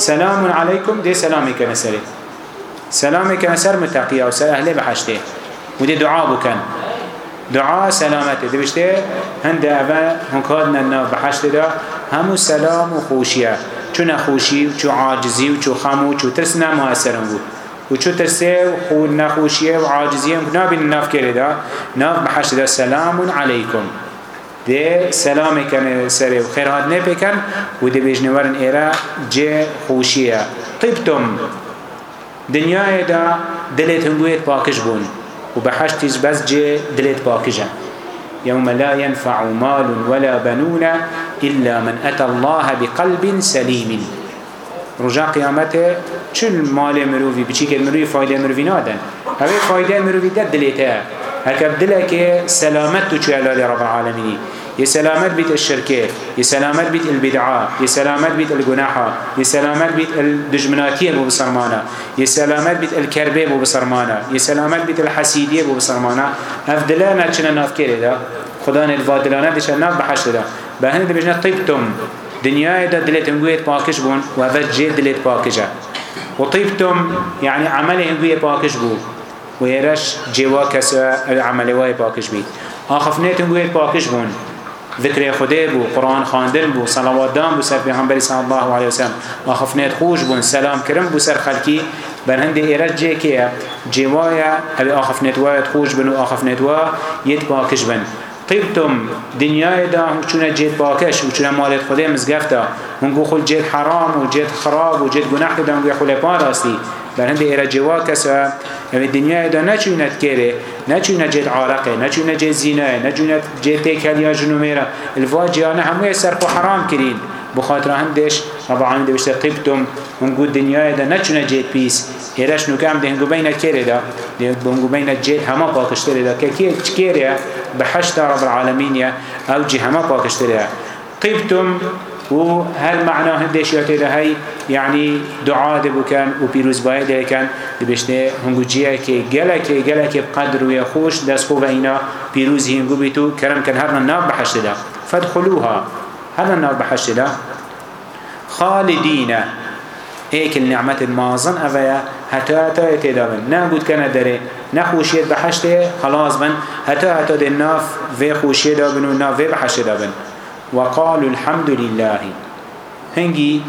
سلام عليكم دي سلامك نسري سلامك نسر متقيا وسر أهلي بحشته ودي دعاء بكن دعاء سلامته دي بشته هند أبا هنكادنا النار بحشته دا همو سلام وخوشية چو نخوشي وچو عاجزي وچو خمو وچو ترسنا ما أسرن بود وچو ترسي وخود نخوشية وعاجزية ونابين الناف كرده ناف بحشته سلام عليكم ده سلامی کن سری و خیرات نپکن و ده بیجنوارن ایرا جه خوشیه طبتم دنیای دا دلت هنگویت پاکش بون و بحشتیز بس جه دلت پاکشه يوم لا ينفع مال ولا بنون إلا من أتى الله بقلب سليم رجاء قيامته چل مال مروفي بچيك مروفي فايدة مروفي نادن هذه فايدة مروفي دد دليتها هكذا دلك سلامت تشوي على رب العالمين يسلامت بيت الشركة يسلامت بيت البدعة يسلامت بيت الجناحة يسلامت بيت الدجمناتية بو بصرمانة يسلامت بيت الكربة بو بصرمانة يسلامت بيت الحسيدية بو بصرمانة أفدلانا تشنا نافكير دا خدا نفادلانا تشنا ناف بحشر دا بهند بجنا طيبتم دنيا دا دلت انقويت باكش بون وفت جيد دلت باكشة وطيبتم يعني عمله انقويت باكش بون و هرش جوا کس عمل وای پاکش بید آخف نیتون گوید پاکش بون ذکر خدا بو قرآن خواندن بو صلوات دام بو سر پیغمبر صلی الله علیه و سلم آخف نیت خوش بون سلام کرم بو سر خلکی بر هندی ایرج جه که جوایا هبی آخف نیت وایت خوش بن و آخف نیت وا یت پاکش بن طيبتم دنياي دا وشونا جيت باكش وشونا مالت خدي مزقفتا ونقول خل جيت حرام وجيت خراب وجيت جناح دا ونقول خل باراستي بر هنده ایره جوا کسا اوه دنیا دا نچوند کره نچوند جد عرقه نچوند جد زینه نچوند جد تکلیا جنومیره الوا جیانه هموی سرکو حرام کرین بخاطر هم دش رب العالمین دوشت قبتم هنگو دنیای دا نچونه جید پیس ایرش نکم ده هنگو بین کره دا ده هنگو بین جید همه پاکشتره دا که که چکره بحشت رب العالمین او جی همه پاکشتره قبتم و هر معنا هندش یاد دهی یعنی دعا دبکن و پیروز باید دهکن دبشته هنگوجیه که گله که گله که قدر و خوش دست خوب اینا پیروزی هنگو بیتو کرم کن هر ناب بحشت ده فدخلوها هر ناب بحشت ده خالدین هيك النعمة المازن أفيا هتا هتا يتدابن نقود كان داري نخوشيت بحشته خلاص من هتا هتا دي ناف في خوشيه دابن و ناف في بحشته دابن وقالوا الحمد لله هنجي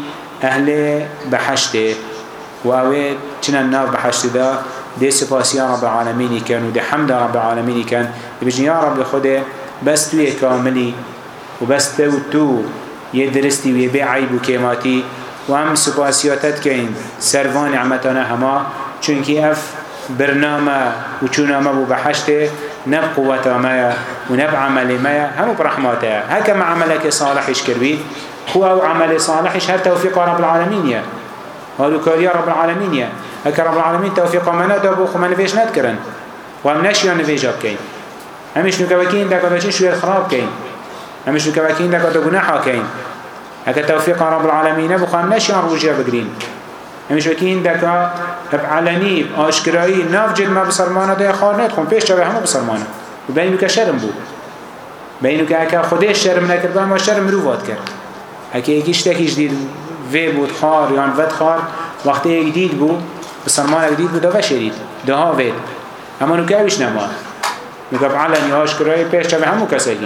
أهل بحشته وأوي تنا النار بحشته ده دي سباس يا رب العالمين كان ودي حمد رب العالمين كان بيجي يا رب خده بس توي كاملي وبس تو تو يدرستي ويبي عيب وكيماتي وهم سباسياتت كين سروان نعمتنا هما چونكي اف برنامه وچونامه بو بحشته نب قوة ما ونب عمل ما هم برحمته هكما عملك صالحش كربي هو أو عمل صالحش هل توفيق رب العالمين يا هذا كاريا رب العالمين يا هكا رب العالمين توفيق منا دابو خمان فيش نذكرن وامناش يعني فيش أبكين همش نكواكين دا قداشين شوية خراب كين همش نكواكين دا قدا جناحا كين هكا توفيق رب العالمين أبو خامناش يعني روجيا بقرين همشکین دکا علنی آشکرایی ناف جد ما بسرمانه ده خارنت خون پیش چوه همه بسرمانه و بینو که شرم بود بینو که اکا خودش شرم نکرد ما شرم رو واد کرد اکا یکیش تکیش دید وی بود خار یا ود خار وقتی یک دید بود بسرمانه دید بود و شرید ده ها وید اما نو که اوش نما نکب علنی آشکرایی پیش چوه همه کسی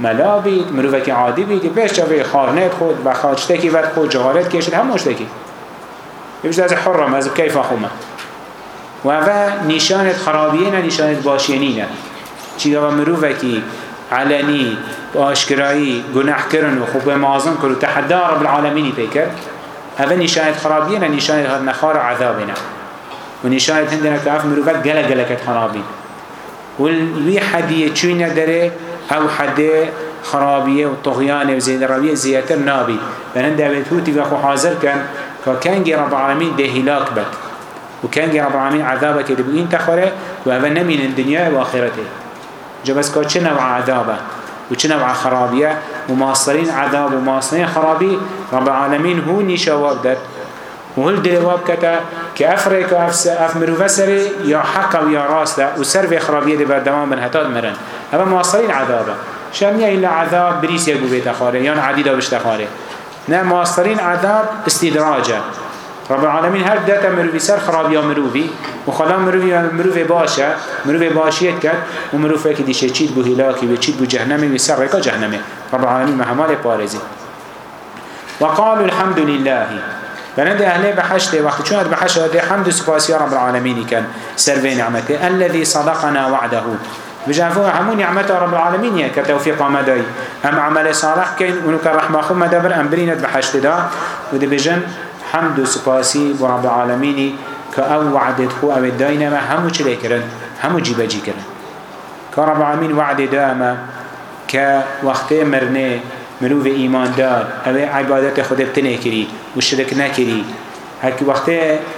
ملا بید مروفه که عادی بید پیش چوه خارنت خود و خاجتکی ود خود جهارت کشید همه اشتکی يبش هذا حرم هذا كيف هما وهذا نشانة خرابينا نشانة باشينينا چی گوه مروفکی علنی آشکرایی گناه کرن و خوب معظم کرد و تحدا رب العالمینی پی کرد هذا نشانة خرابية نشانة نخار عذابنا ونشانة هندنا كعف مروفك قلق قلقت خرابين والوي حدية چوينة داره او حدية خرابية وطغيانة وزيد رابية زيادة نابي فهند أبيت هوتي فأخو حاضر كان فكانجي رب العالمين ده هلاك بك وكانجي رب العالمين عذابك اللي بقين تخره وهذا نمين الدنيا واخرته جبس كو چنوع عذابه وچنوع خرابيه وماصرين عذاب وماصرين خرابي رب العالمين هو نشواب دات وهل دلواب كتا كأفريك أف مروفة سري يا حقا ويا راستا وسر في خرابية دي بردوان من هتاد مرن هذا مواصلين عذابا شامية إلا عذاب بريس يقو بيت أخاري يان عديدة بشت أخاري نعم واسترين عذاب استدراجة رب العالمين هر داتا مروفي سر خراب يا مروفي وخلا مروفي مروفي باشا مروفي باشيت كات ومروفي كدي شيء بو هلاكي وشيت بو جهنمي وسر ركا جهنمي رب العالمين مهمال بارزي وقالوا الحمد لله بلند أهل بحشته وقت شو بحشته دي حمد سباس يا رب العالمين كان سر نعمته الذي صدقنا وعده بجافوه همون نعمته رب العالمين كتوفيق مدعي ام عمل صالح كين ونك رحمه خو مدبر ام برينت بحشت دا ودي بجن حمد و سپاسی بو رب العالمینی که او وعدت خو او داینه ما همو چلی کرن همو جیبه جی کرن که رب العالمین وعد دامه که وقت مرنه مروف ایمان دار او عبادت خود بتنه کری و شرک نکری هرکی وقت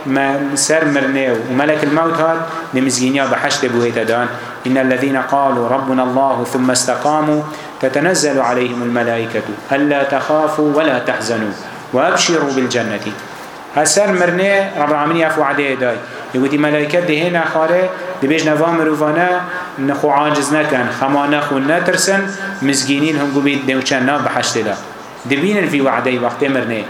ما سر مرنه و ملک الموت هاد نمزگینیا بحشت بوهیت دان ان الذين قالوا ربنا الله ثم استقاموا تتنزل عليهم الملائكة ألا تخافوا ولا تحزنوا وأبشروا بالجنة هسر مرنه رب العالمين يعفو عدي داي يقولي ملائكة دهنا خاره دبيج نفام روفانا نخو عاجز نكن خما نخو نترسن مزجينين هم قبيد دوچان ناب بحشت دا دبين في وعدي وقت مرنه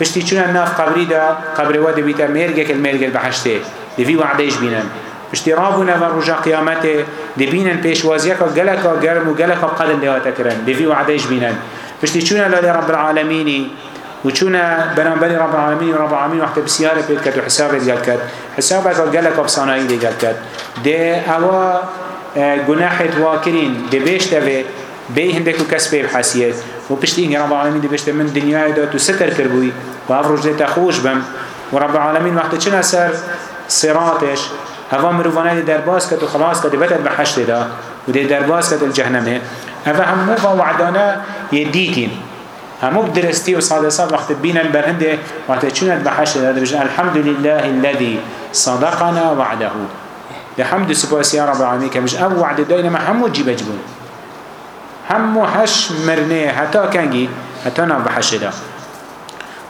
پشتی چون ناف قبری دا قبر و دبیتا مرگه کل مرگه بحشته دفی وعدهش بینن اشترابونا بر رجا قيامته دبينا بيشوازيك وقلك وقرم وقلك وقدم دواتكرن دبي وعديش بينا بشتي چونا لدي رب العالمين وچونا بنابري رب العالمين رب العالمين وقت بسيارة بيت كت وحساب رجال كت حسابك وقلك وبصنائي رجال كت دي اوا گناحت واكرين دي بيش تفيت بي هندك وكسبه بحسيت وبشتي إن رب العالمين دبشت من دنيا دات وستر كربوي وأفرج لتا خوش بم ورب العالمين وقت چنا سر صراطش هوا مروفانه درباز کد و خلاص کد بتر به حشر دا و دی درباز کد الجهنمه هوا همو با وعدانه یه دیتین همو درستی و صادق صاد وقت بینن برهنده وقت چوند به حشر دا درجه الحمد لله الذي صدقنا وعده لحمد سپاس يا رب العالمين كمش او وعد داينا ما همو جيب جبون همو حش مرنه حتى كانجي حتى نعم بحش دا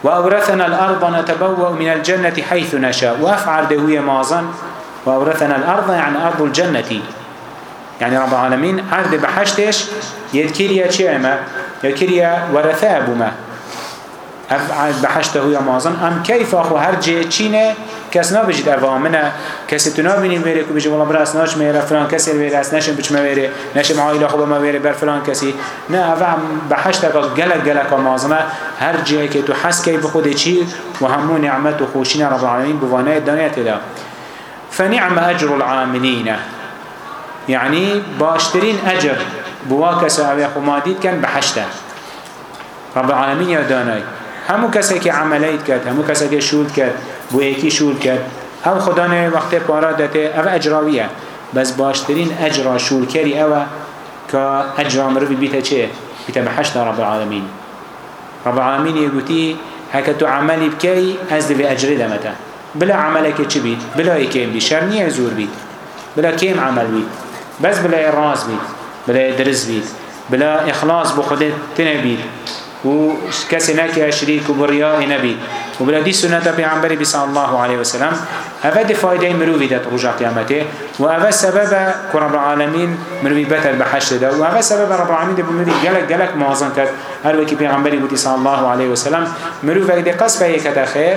وأورثنا الأرض نتبوأ من الجنة حيث نشاء وأفعل دهوية مازن وأورثنا الأرض يعني أرض الجنة يعني رب العالمين عرض بحشتش يذكريا شعما يذكريا ورثابما أب بحشته يا معظم أم كيف أخو هرجي تشينه کس نبجید اوا منه کسی تو نبینی میره که بجی ولی برای اسناش میره فلان کسی میره اسناشم بچم میره نشم عائله خوب ما میره بر فلان کسی نه اوا به هشت تا گلک گلک معظمه هر جایی که تو حس کی به خود چی و همون نعمت و خوشی رب العالمین بوانه دنیا تلا فنعم أجر العاملين يعني باشترين أجر بوا كساوي خماديد كان بحشتا رب العالمين يا داناي همو كسك عمليت كات همو كسك شول كات بو يكي شول كات هم خدانه وقت پارا دته او اجراویه بس باشترین اجرا شول کری او که اجرا مروی بیتا چه؟ بیتا بحشت رب العالمين رب العالمين يقولي هكا تعملي بكي أزدي في أجري دمتا بلا عملك چی بید بلا ایکیم بی شر نیه زور بید بلا کیم عمل بید بس بلا اراز بید بلا درز بید بلا اخلاص بو خودت تنبید و کسی نکه شریک و بریای نبید و بلا دی سنت پیغمبر بی صلی الله علیه و سلم اوه دی فایده مروی داد رجا قیامته و اوه سبب که رب العالمین مروی بتر بحشت دا و اوه سبب رب العالمین دی بمروی گلک گلک معظم کرد هر وکی پیغمبری بودی صلی الله علیه و سلم مروی وقت قصبه یکت خیر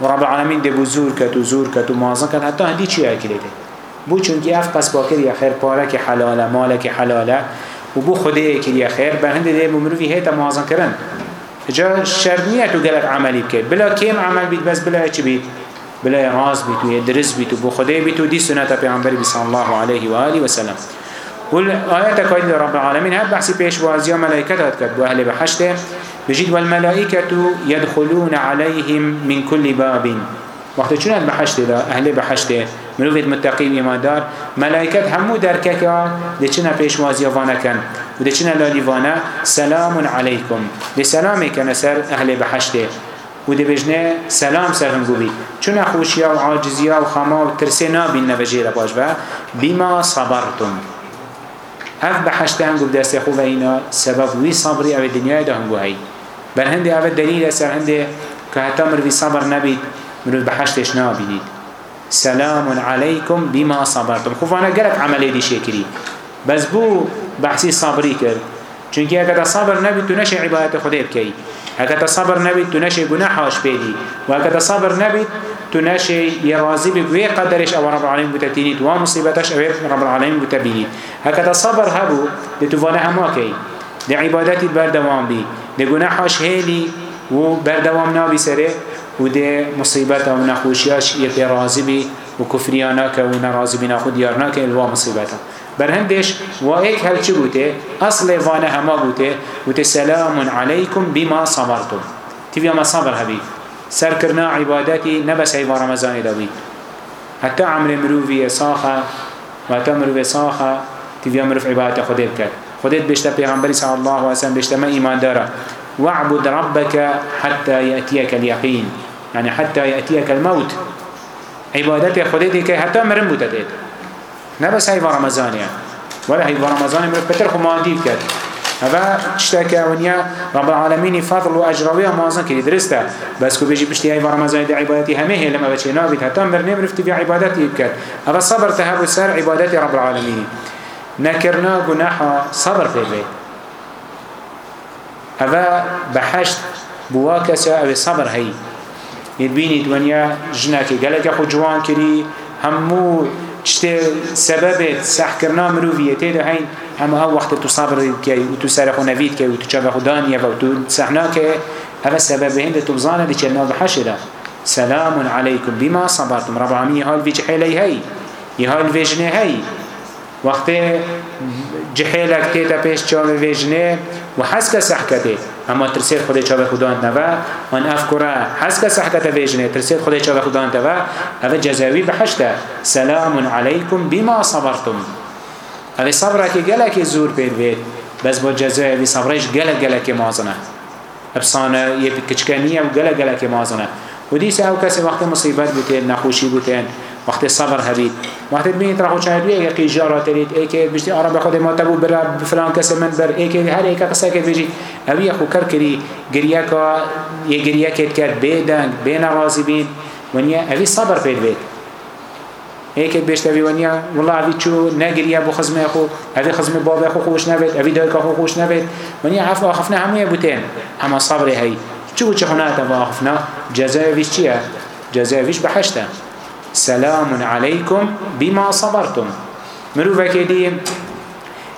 و رب العالمین دبو زور کت و زور کت و مازن کت حتی هندی چی اکلی ده بو چونکی اف پس باکر یا خیر پاره که حلاله ماله که حلاله و بو خود اکلی یا خیر بر هنده ده بمروی هیتا مازن کرن جا شرد نیه تو گلت عملی بکرد بلا کم عمل بید بس بلا چی بید بلا راز بید و درست بید و بو خود بید و دی سنت پیغمبر بی صلی الله علیه و آله و سلم والآيات كايد رب العالمين هاد بحثي بيش وازيا ملائكة تكتب أهل بحشته بجد والملائكة يدخلون عليهم من كل باب وقت شنو هاد بحشته لا أهل بحشته مروفيت متقيم إيمان دار ملائكة همو درككا لچنا بيش وازيا فانكن ودچنا لاليفانا سلام عليكم لسلامك نسر أهل بحشته ودي بجنه سلام سرهم قوي چون خوشيا وعاجزيا وخما وترسينا بين نبجي رباش بما صبرتم هف بحشته هم گفت دست خوب اینا سبب وی صبری او دنیای دا هم گوهی بل هنده او دلیل اصر هنده که حتی مروی صبر نبید مروی بحشتش نابینید سلام علیکم بما صبرتم خوفانا گرک عملی دی شکری بس بو بحثی صبری کرد چونکه اگر صبر نبید تو نشه عبادت خدا بکی اگر صبر نبید تو نشه گناحاش پیدی و اگر صبر نبید تو ناشي يرازي بقوي قدرش او رب العالمين بتتينيت ومصيبتش او رب العالمين بتبينيت هكذا صبر هبو لتوانا هماكي دي عبادتي بردوام بي دي قناحش هيني و بردوام نابي سره و دي مصيبته و نخوشياش يكي رازي بي و كفرياناك و نرازي بي ناخد يارناك الوا مصيبته برهندش وإيك هل چه أصل وانا هما بوته بوته سلام عليكم بما صبرتم تبيا ما صبر هبي سرکردنا عبادتی نبس ایوان رمضان دوید حتی عمل مروفی ساخه و حتی مروفی ساخه تیوی مروف عبادت خودت کرد خودت بشته پیغمبری صلی الله علیه وسلم بشته من ایمان داره وعبد ربك حتى يأتيك اليقين يعني حتى يأتيك الموت عبادتي خودتي كي حتى مرم بوتتت نبس هاي رمضان يعني ولا هاي رمضان مرم بتر خمانتي بكت هذا اشتكى ونيا رب العالمين فضل واجرويه موازن كي درسته بس كو بيجي بشتي هاي رمضان دي عبادتي همه لما بچي نابت حتى امر نمرفتي في عبادتي بكت هذا صبر تهب سر عبادتي رب العالمين نكرنا جناح صبر في بيت هذا بحشت بواكسه او صبر هي يبيني ونيا جناكي قالك اخو جوان كري همو تشتي سببت سحكرنا مروفيتي ده هين اما ها وقت تو صبر كي وتو سرخ نفيد كي وتو شاف خدانيا وتو سحنا كي هذا سبب هند تو بزانا دي كنا بحشرة سلام عليكم بما صبرتم رب العالمين هال في جحيلي هي يهال فيجني هي وقت جحيلك تيتا بيش شاف فيجني وحسك سحكته اما ترسيت خود چاو خدان نوا ان افکرا حسك سحكته فيجني ترسيت خود چاو خدان نوا هذا جزاوي بحشته سلام عليكم بما صبرتم ئەوێ سەبڕێکی گەلێکی زۆر پێت بێت بەس بۆ جەزەوێ سەبڕێش گەلە گەلێکی مازنە ئەفسانە یە کچکە نییە و گەلە گەلێکی مازنە و دیسە ئەو کەسی وەختی مصیبەت بتێن نەخۆشی بتێن وقتی صبر هبید وقتی بینید را خوش هبید یک ایجارا ترید ایکی بجتی آرام به خود ما تبو برا بفلان کس من بر ایکی هر ایک قصه که بجی اوی خو کر کری گریه که یه گریه کت کرد بیدنگ بین راضی بین ونیا اوی صبر پید بید هيك بيشتوي ونيا والله أبي شو نجري أبو خزمة أخو أبي خزمة بابا أخو خوش نبيت أبي دايك أخو خوش نبيت ونيا عفوا خفنا هم يبوتين أما صبر هاي شو وش هنا تبا خفنا جزاء فيش كيا جزاء فيش بحشته سلام عليكم بما صبرتم مروفك ديم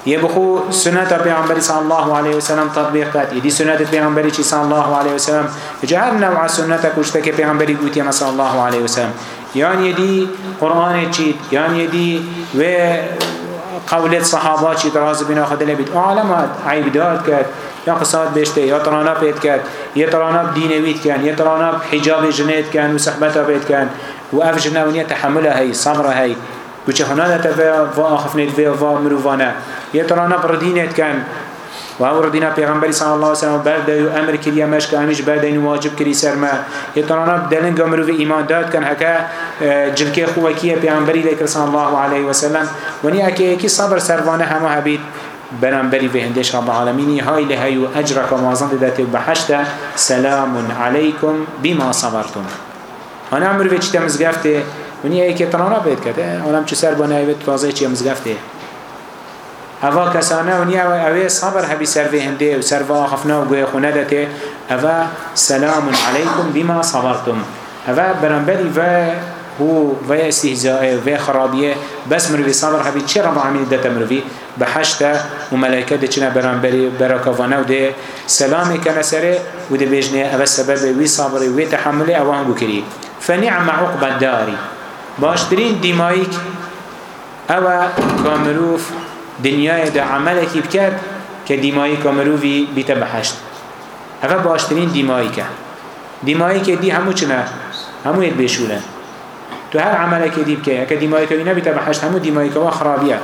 يبخو سنة بيغمبري صلى الله عليه وسلم تطبيق كات يدي سنة بيغمبري صلى الله عليه وسلم جهر نوع سنة كوشتك بيغمبري قوتي صلى الله عليه وسلم يعني يدي قرآن چيت يعني يدي و قولت صحابة چيت راز بنا خدل بيت عالمات عيب دارت كات یا قصاد بشته یا ترانا پیت کرد یا ترانا دینویت کن یا ترانا حجاب جنیت کن و صحبت پیت کن و اف جنونیه تحمله هی صبره هی و چه هناده تا و آخفنید و مروفانه يترانا بردينت كان وهو ردينا پیغمبر صلى الله عليه وسلم بعد امر كريا مشك امش بعد ان واجب كري سرما يترانا دلن گمرو في ایمان داد كان هكا جلكي خوكي پیغمبر لك صلى الله عليه وسلم وني اكي كي صبر سروانه هما حبيب بنامبري في هندش رب العالمين هاي لهي اجرك ومازن دته بحشته سلام عليكم بما صبرتم انا امر وچ تمزگفته ونی ای که تنها نبید کرده آنم چه سر با نهیوه تازه چی مزگفته هوا کسانه و نیا و اوه صبر هبی سر به هنده و سر و خفنا و گوی خونه دته اوه سلام علیکم بما صبرتم اوه برنبری و هو و استهزاء و خرابیه بس مروی صبر هبی چه رب العالمین دته مروی به حشت و ملائکه دچنا برنبری برکوانه و ده سلام کنه سره و ده بجنه اوه سبب وی صبر و تحمل اوه هم بکری فنعم عقب الداری باشترین دیمایک اوه کامروف دنیای دا عملکی بکرد که دیمایی که مروفی بیتا بحشت اوه باشترین دیمایی که دیمایی که دی همو چنه همو یک بشونه تو هر عملکی دی بکه اکه دیمایی که نبیتا بحشت همو دیمایی که خرابیه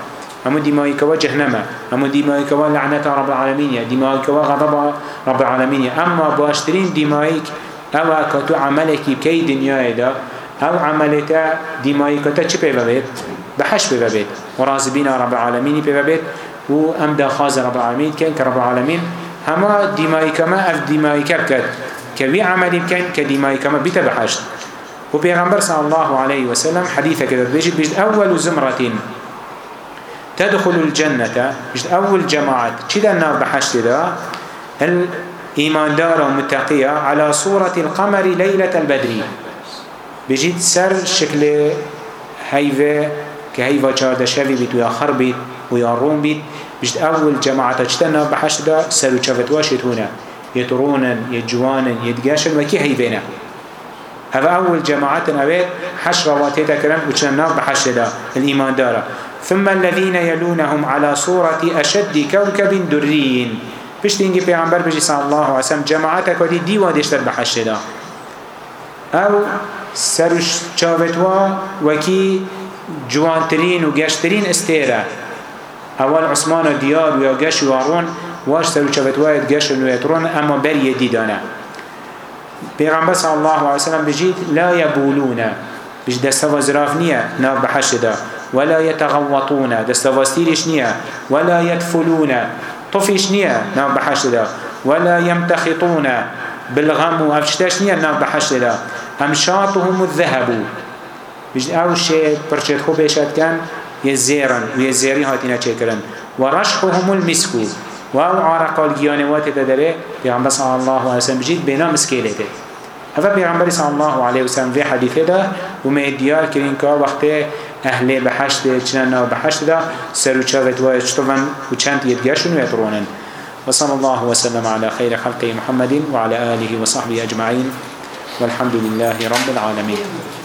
همو دیمایی که جهنمه همو دیمایی که لعنت رب العالمینه دیمایی که غضب رب العالمینه اما باشترین دیمایی که اوه که تو عملکی بکی دنیای دا او عملتا دیمایی که تا چی پیوه بید؟ بحش بيبا بيت ورازبين رب العالمين بيبا بيت وام داخاز رب العالمين كان كرب العالمين هما ديمايك ما اف ديمايك بكت كوي عمل كان كديمايك ما بيت بحشت وبيغمبر صلى الله عليه وسلم حديثة كده بيجد بيجد أول زمرة تدخل الجنة بيجد أول جماعة كده النار بحشت ده الإيمان دار ومتقية على صورة القمر ليلة البدري بيجد سر شكل هيفه كهيفا چارده شوی بید و یا خر بید و یا روم بید بجد اول جماعتا چتنا بحشت دا سر و چفت واشت هونه يترونن يجوانن يدقاشن وكي هيفينا هذا أول جماعات أبيت حشر واتيتا كلام وشنار بحشدا الإيمان دارا ثم الذين يلونهم على صورة أشد كوكب دري بش تنجي بيعنبر بجي صلى الله عليه وسلم جماعتك ودي دي وادشتر بحشدا أو سرش شافتوا وكي جوانترین و گەشترین ئستێرە ئەوەن عوسمانە دیار وە گەش واڕۆن واش سەر و چەوەتوایەت گەشن وێتڕۆن ئەمە بەریە دیدانە پێغەمبەر صلی الله عليه وسلم بجید لا یبولونە بش دەستەوە زراف نییە ناو بەحەشدا ولا يتغوطون دەستەوەستیریش نییە ولا يدفلونە طفیش نییە ناو بەحەشدا ولا يمتخطون بالغم و ئەفشتەش نییە ناو بەحەشدا ئەم شاتهم الذهب بجد او شيء برشت خوب يشات كان يزيرن ويزيري هاتينا چكرن ورشحهم المسكو واو عرقال جيانوات تدري بيغمبر صلى الله عليه وسلم بجد بنا مسكيلته هذا بيغمبر صلى الله عليه وسلم في حديثه ده وما اديار كرين كا وقته اهل بحشت جنانا بحشت ده سرو چاوت و چتوان و چند يدگشون يترونن وصلى الله وسلم على خير خلقه محمد وعلى آله وصحبه أجمعين والحمد لله رب العالمين